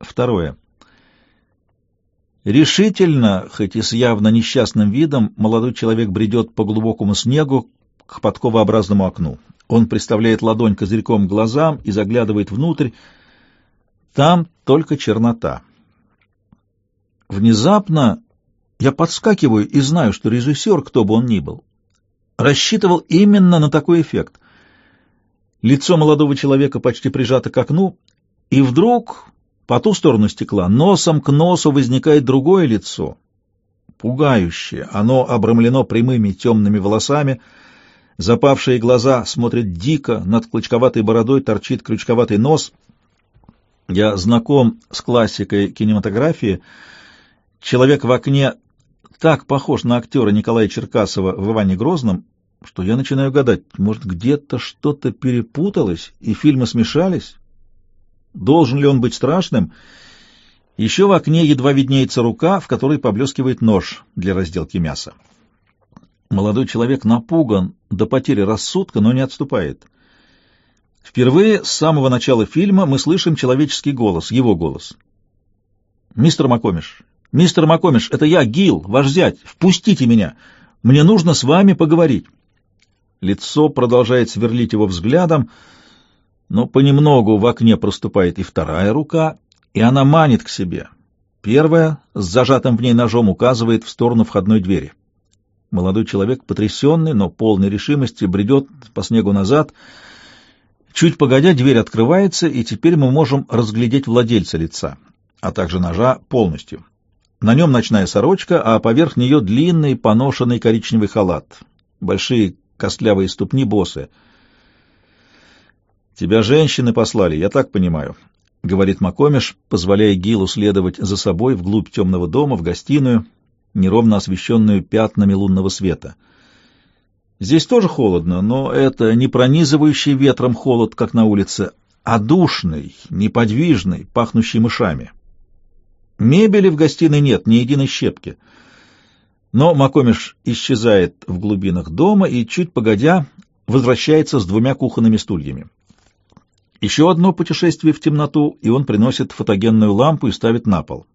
Второе. Решительно, хоть и с явно несчастным видом, молодой человек бредет по глубокому снегу к подковообразному окну. Он приставляет ладонь козырьком к глазам и заглядывает внутрь. Там только чернота. Внезапно я подскакиваю и знаю, что режиссер, кто бы он ни был, рассчитывал именно на такой эффект. Лицо молодого человека почти прижато к окну, и вдруг по ту сторону стекла носом к носу возникает другое лицо, пугающее. Оно обрамлено прямыми темными волосами, запавшие глаза смотрят дико, над клочковатой бородой торчит крючковатый нос. Я знаком с классикой кинематографии. Человек в окне так похож на актера Николая Черкасова в «Иване Грозном», что я начинаю гадать, может, где-то что-то перепуталось, и фильмы смешались? Должен ли он быть страшным? Еще в окне едва виднеется рука, в которой поблескивает нож для разделки мяса. Молодой человек напуган до потери рассудка, но не отступает. Впервые с самого начала фильма мы слышим человеческий голос, его голос. «Мистер Макомиш, мистер Макомиш, это я, Гил, ваш зять. Впустите меня. Мне нужно с вами поговорить». Лицо продолжает сверлить его взглядом, но понемногу в окне проступает и вторая рука, и она манит к себе. Первая с зажатым в ней ножом указывает в сторону входной двери. Молодой человек, потрясенный, но полной решимости, бредет по снегу назад. Чуть погодя, дверь открывается, и теперь мы можем разглядеть владельца лица, а также ножа полностью. На нем ночная сорочка, а поверх нее длинный поношенный коричневый халат. Большие костлявые ступни босы. «Тебя женщины послали, я так понимаю», — говорит Макомиш, позволяя Гилу следовать за собой вглубь темного дома, в гостиную, неровно освещенную пятнами лунного света. Здесь тоже холодно, но это не пронизывающий ветром холод, как на улице, а душный, неподвижный, пахнущий мышами. Мебели в гостиной нет, ни единой щепки — но Макомиш исчезает в глубинах дома и, чуть погодя, возвращается с двумя кухонными стульями. Еще одно путешествие в темноту, и он приносит фотогенную лампу и ставит на пол.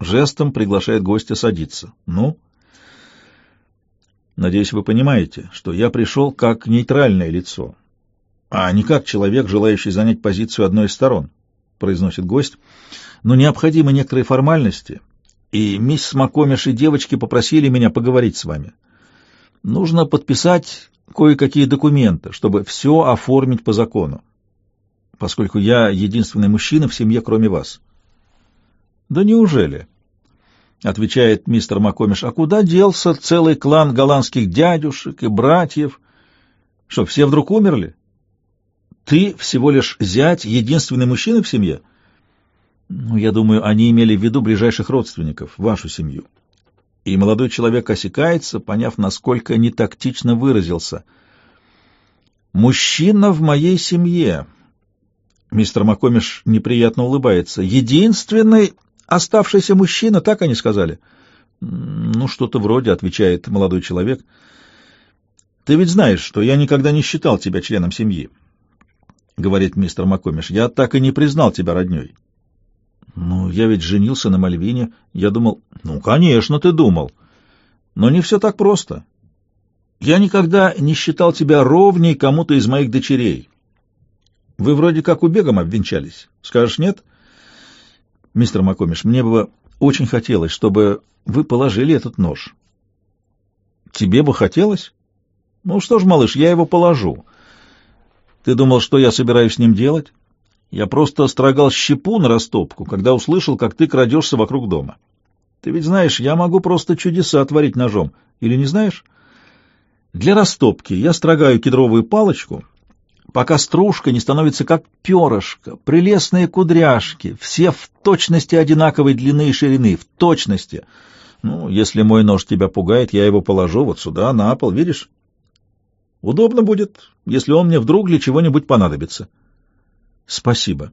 Жестом приглашает гостя садиться. «Ну?» «Надеюсь, вы понимаете, что я пришел как нейтральное лицо, а не как человек, желающий занять позицию одной из сторон», — произносит гость. «Но необходимы некоторые формальности» и мисс Макомиш и девочки попросили меня поговорить с вами. Нужно подписать кое-какие документы, чтобы все оформить по закону, поскольку я единственный мужчина в семье, кроме вас. — Да неужели? — отвечает мистер Макомиш. — А куда делся целый клан голландских дядюшек и братьев? Что, все вдруг умерли? Ты всего лишь зять, единственный мужчина в семье? — ну, я думаю, они имели в виду ближайших родственников, вашу семью. И молодой человек осекается, поняв, насколько нетактично выразился. «Мужчина в моей семье». Мистер Макомиш неприятно улыбается. «Единственный оставшийся мужчина, так они сказали?» «Ну, что-то вроде», — отвечает молодой человек. «Ты ведь знаешь, что я никогда не считал тебя членом семьи», — говорит мистер Макомиш. «Я так и не признал тебя родней». «Ну, я ведь женился на Мальвине. Я думал...» «Ну, конечно, ты думал. Но не все так просто. Я никогда не считал тебя ровней кому-то из моих дочерей. Вы вроде как убегом обвенчались. Скажешь, нет?» «Мистер Макомиш, мне бы очень хотелось, чтобы вы положили этот нож». «Тебе бы хотелось?» «Ну что ж, малыш, я его положу. Ты думал, что я собираюсь с ним делать?» Я просто строгал щепу на растопку, когда услышал, как ты крадешься вокруг дома. Ты ведь знаешь, я могу просто чудеса творить ножом. Или не знаешь? Для растопки я строгаю кедровую палочку, пока стружка не становится как перышко, прелестные кудряшки, все в точности одинаковой длины и ширины, в точности. Ну, если мой нож тебя пугает, я его положу вот сюда, на пол, видишь? Удобно будет, если он мне вдруг для чего-нибудь понадобится. Спасибо.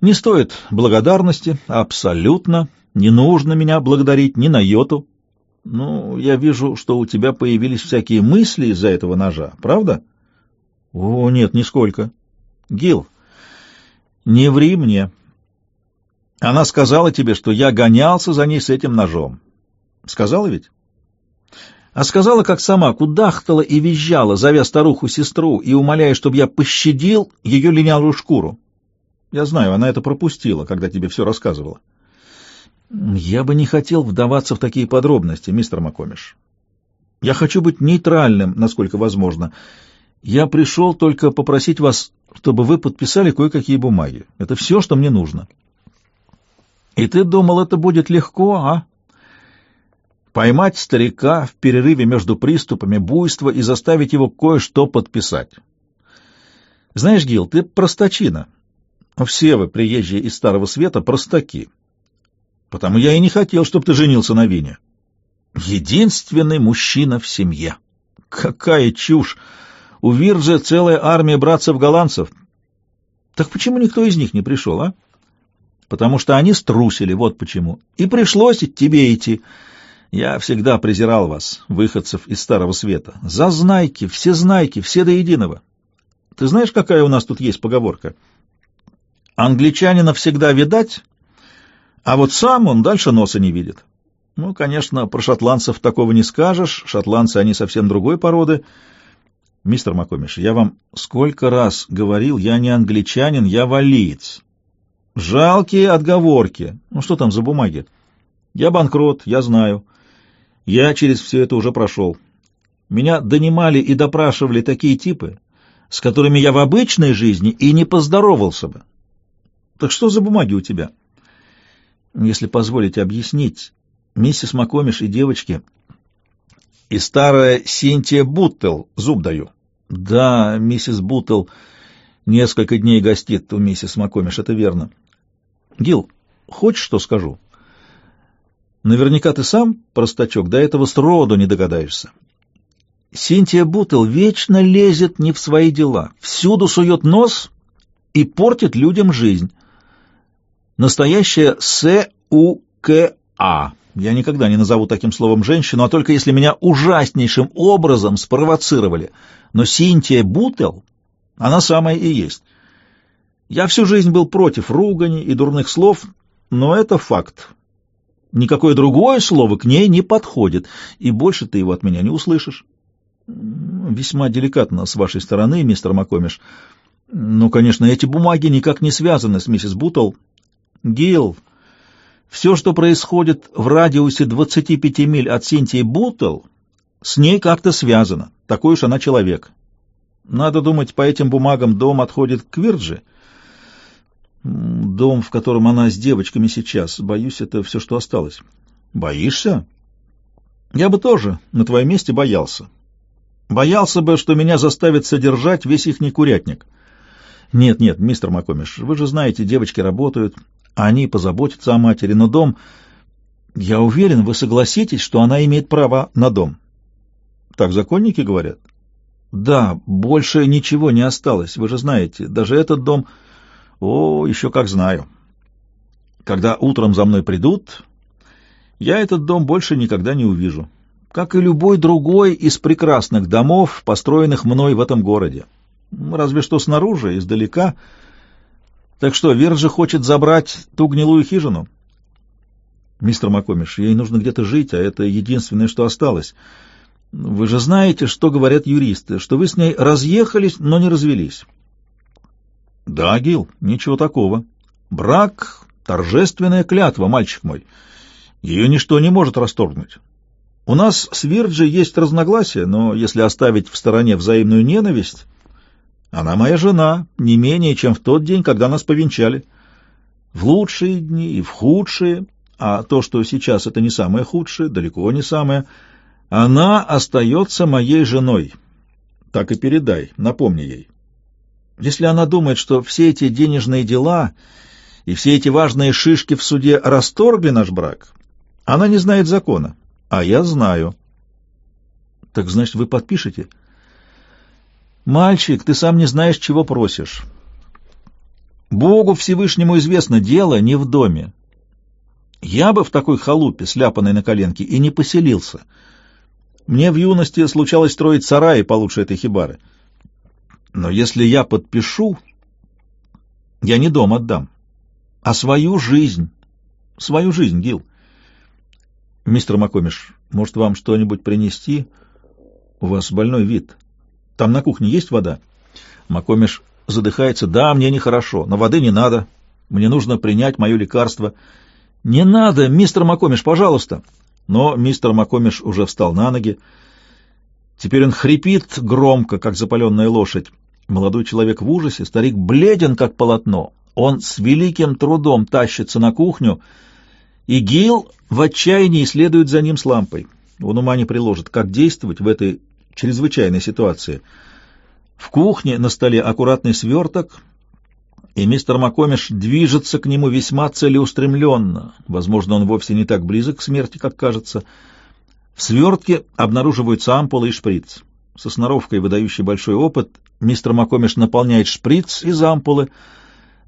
Не стоит благодарности, абсолютно. Не нужно меня благодарить ни на йоту. Ну, я вижу, что у тебя появились всякие мысли из-за этого ножа, правда? О, нет, нисколько. Гил, не ври мне. Она сказала тебе, что я гонялся за ней с этим ножом. Сказала ведь? А сказала, как сама, кудахтала и визжала, зовя старуху-сестру и умоляя, чтобы я пощадил ее линялую шкуру. Я знаю, она это пропустила, когда тебе все рассказывала. Я бы не хотел вдаваться в такие подробности, мистер Макомиш. Я хочу быть нейтральным, насколько возможно. Я пришел только попросить вас, чтобы вы подписали кое-какие бумаги. Это все, что мне нужно. И ты думал, это будет легко, а? Поймать старика в перерыве между приступами буйства и заставить его кое-что подписать. Знаешь, Гил, ты простачина. Все вы, приезжие из Старого Света, простаки. Потому я и не хотел, чтобы ты женился на Вине. Единственный мужчина в семье. Какая чушь! У Вирджи целая армия братцев-голландцев. Так почему никто из них не пришел, а? Потому что они струсили, вот почему. И пришлось тебе идти. Я всегда презирал вас, выходцев из Старого Света. Зазнайки, все знайки, все до единого. Ты знаешь, какая у нас тут есть поговорка? Англичанина всегда видать, а вот сам он дальше носа не видит. Ну, конечно, про шотландцев такого не скажешь. Шотландцы, они совсем другой породы. Мистер Макомиш, я вам сколько раз говорил, я не англичанин, я валиец. Жалкие отговорки. Ну, что там за бумаги? Я банкрот, я знаю. Я через все это уже прошел. Меня донимали и допрашивали такие типы, с которыми я в обычной жизни и не поздоровался бы. Так что за бумаги у тебя? Если позволите объяснить, миссис Макомиш и девочки, и старая Синтия Буттел, зуб даю. Да, миссис Буттел несколько дней гостит у миссис Макомиш, это верно. Гил, хочешь, что скажу? Наверняка ты сам, простачок, до этого сроду не догадаешься. Синтия Бутел вечно лезет не в свои дела, всюду сует нос и портит людям жизнь. Настоящая С-У-К-А. Я никогда не назову таким словом женщину, а только если меня ужаснейшим образом спровоцировали. Но Синтия Бутел, она самая и есть. Я всю жизнь был против ругани и дурных слов, но это факт. Никакое другое слово к ней не подходит, и больше ты его от меня не услышишь. Весьма деликатно с вашей стороны, мистер Макомиш. Ну, конечно, эти бумаги никак не связаны с миссис Бутл. Гилл, все, что происходит в радиусе 25 миль от Синтии Бутл, с ней как-то связано. Такой уж она человек. Надо думать, по этим бумагам дом отходит к Вирджи, Дом, в котором она с девочками сейчас. Боюсь, это все, что осталось. Боишься? Я бы тоже на твоем месте боялся. Боялся бы, что меня заставит содержать весь их некурятник. Нет, нет, мистер Макомиш, вы же знаете, девочки работают, они позаботятся о матери, но дом... Я уверен, вы согласитесь, что она имеет право на дом. Так законники говорят? Да, больше ничего не осталось, вы же знаете, даже этот дом... О, еще как знаю. Когда утром за мной придут, я этот дом больше никогда не увижу, как и любой другой из прекрасных домов, построенных мной в этом городе. Разве что снаружи, издалека. Так что, Верджи хочет забрать ту гнилую хижину? Мистер Макомиш, ей нужно где-то жить, а это единственное, что осталось. Вы же знаете, что говорят юристы, что вы с ней разъехались, но не развелись. Да, Гил, ничего такого. Брак — торжественная клятва, мальчик мой. Ее ничто не может расторгнуть. У нас с Вирджи есть разногласия, но если оставить в стороне взаимную ненависть, она моя жена, не менее, чем в тот день, когда нас повенчали. В лучшие дни и в худшие, а то, что сейчас это не самое худшее, далеко не самое, она остается моей женой. Так и передай, напомни ей. Если она думает, что все эти денежные дела и все эти важные шишки в суде расторгли наш брак, она не знает закона, а я знаю. Так значит, вы подпишете? Мальчик, ты сам не знаешь, чего просишь. Богу Всевышнему известно, дело не в доме. Я бы в такой халупе, сляпанной на коленке, и не поселился. Мне в юности случалось строить сараи получше этой хибары. Но если я подпишу, я не дом отдам, а свою жизнь. свою жизнь, Гил. Мистер Макомиш, может, вам что-нибудь принести? У вас больной вид. Там на кухне есть вода? Макомиш задыхается. Да, мне нехорошо, но воды не надо. Мне нужно принять мое лекарство. Не надо, мистер Макомиш, пожалуйста. Но мистер Макомиш уже встал на ноги. Теперь он хрипит громко, как запаленная лошадь. Молодой человек в ужасе, старик бледен, как полотно. Он с великим трудом тащится на кухню, и Гил в отчаянии следует за ним с лампой. Он ума не приложит, как действовать в этой чрезвычайной ситуации. В кухне на столе аккуратный сверток, и мистер Макомиш движется к нему весьма целеустремленно. Возможно, он вовсе не так близок к смерти, как кажется. В свертке обнаруживаются ампулы и шприц. Со сноровкой, выдающей большой опыт, Мистер Макомиш наполняет шприц из ампулы,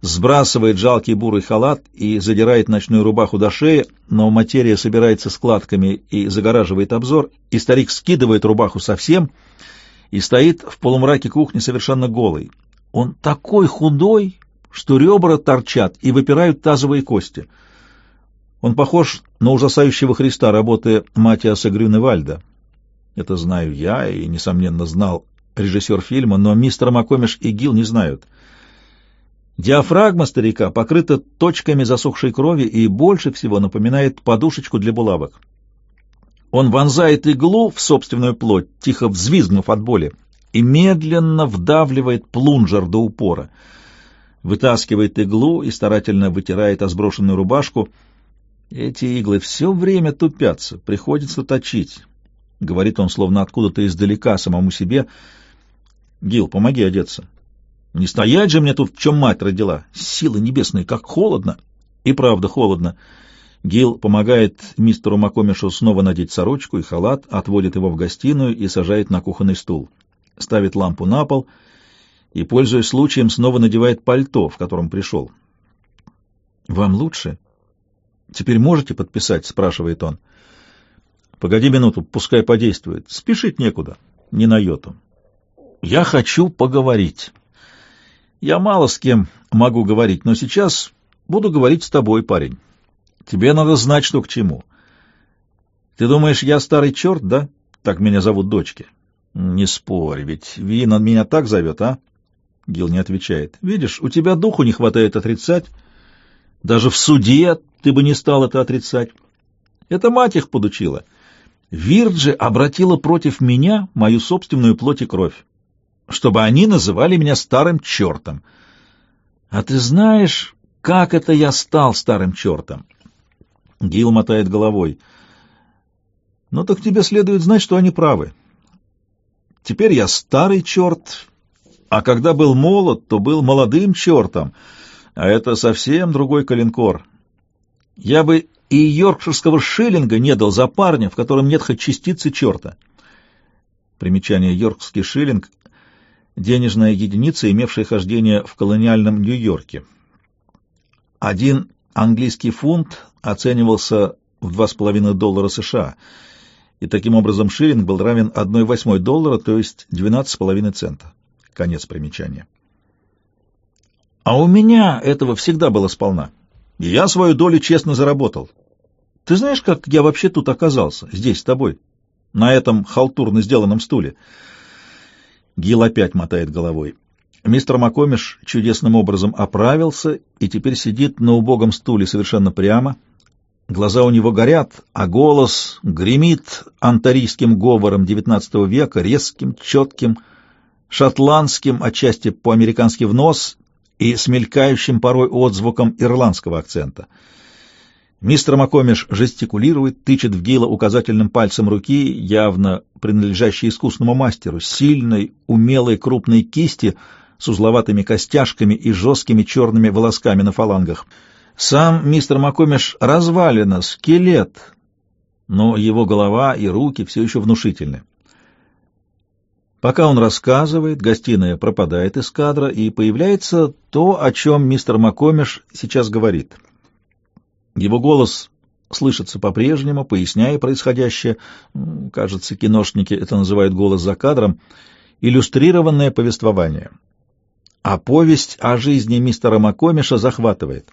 сбрасывает жалкий бурый халат и задирает ночную рубаху до шеи, но материя собирается складками и загораживает обзор, и старик скидывает рубаху совсем и стоит в полумраке кухни совершенно голый. Он такой худой, что ребра торчат и выпирают тазовые кости. Он похож на ужасающего Христа, работая Матиаса Грюневальда. Это знаю я и, несомненно, знал режиссер фильма, но мистер Макомиш и Гил не знают. Диафрагма старика покрыта точками засохшей крови и больше всего напоминает подушечку для булавок. Он вонзает иглу в собственную плоть, тихо взвизгнув от боли, и медленно вдавливает плунжер до упора. Вытаскивает иглу и старательно вытирает сброшенную рубашку. Эти иглы все время тупятся, приходится точить. Говорит он, словно откуда-то издалека, самому себе — Гил, помоги одеться. Не стоять же мне тут, в чем мать родила. Силы небесные, как холодно. И правда холодно. Гил помогает мистеру Макомишу снова надеть сорочку и халат, отводит его в гостиную и сажает на кухонный стул. Ставит лампу на пол и, пользуясь случаем, снова надевает пальто, в котором пришел. «Вам лучше? Теперь можете подписать?» — спрашивает он. «Погоди минуту, пускай подействует. Спешить некуда. Не на йоту. Я хочу поговорить. Я мало с кем могу говорить, но сейчас буду говорить с тобой, парень. Тебе надо знать, что к чему. Ты думаешь, я старый черт, да? Так меня зовут дочки. Не спорь, ведь Вина меня так зовет, а? Гил не отвечает. Видишь, у тебя духу не хватает отрицать. Даже в суде ты бы не стал это отрицать. Это мать их подучила. Вирджи обратила против меня мою собственную плоть и кровь чтобы они называли меня старым чертом. А ты знаешь, как это я стал старым чертом? Гил мотает головой. Ну так тебе следует знать, что они правы. Теперь я старый черт, а когда был молод, то был молодым чертом, а это совсем другой калинкор. Я бы и йоркширского шиллинга не дал за парня, в котором нет хоть частицы черта. Примечание «Йоркский шиллинг» денежная единица, имевшая хождение в колониальном Нью-Йорке. Один английский фунт оценивался в 2,5 доллара США, и таким образом шиллинг был равен 1,8 доллара, то есть 12,5 цента. Конец примечания. А у меня этого всегда было сполна. И я свою долю честно заработал. Ты знаешь, как я вообще тут оказался, здесь, с тобой, на этом халтурно сделанном стуле?» Гил опять мотает головой. Мистер Макомиш чудесным образом оправился и теперь сидит на убогом стуле совершенно прямо. Глаза у него горят, а голос гремит антарийским говором XIX века, резким, четким, шотландским, отчасти по-американски в нос и смелькающим порой отзвуком ирландского акцента — Мистер Макомиш жестикулирует, тычет в Гила указательным пальцем руки, явно принадлежащей искусному мастеру, сильной, умелой крупной кисти с узловатыми костяшками и жесткими черными волосками на фалангах. Сам мистер Макомиш развалина, скелет, но его голова и руки все еще внушительны. Пока он рассказывает, гостиная пропадает из кадра, и появляется то, о чем мистер Макомиш сейчас говорит — его голос слышится по-прежнему, поясняя происходящее. Кажется, киношники это называют голос за кадром. Иллюстрированное повествование. А повесть о жизни мистера Макомиша захватывает.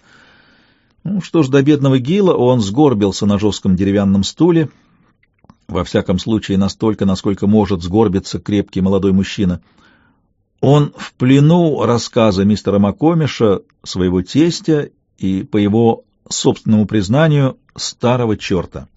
Ну что ж, до бедного Гила он сгорбился на жестком деревянном стуле, во всяком случае настолько, насколько может сгорбиться крепкий молодой мужчина. Он в плену рассказа мистера Макомиша, своего тестя и, по его собственному признанию, старого черта.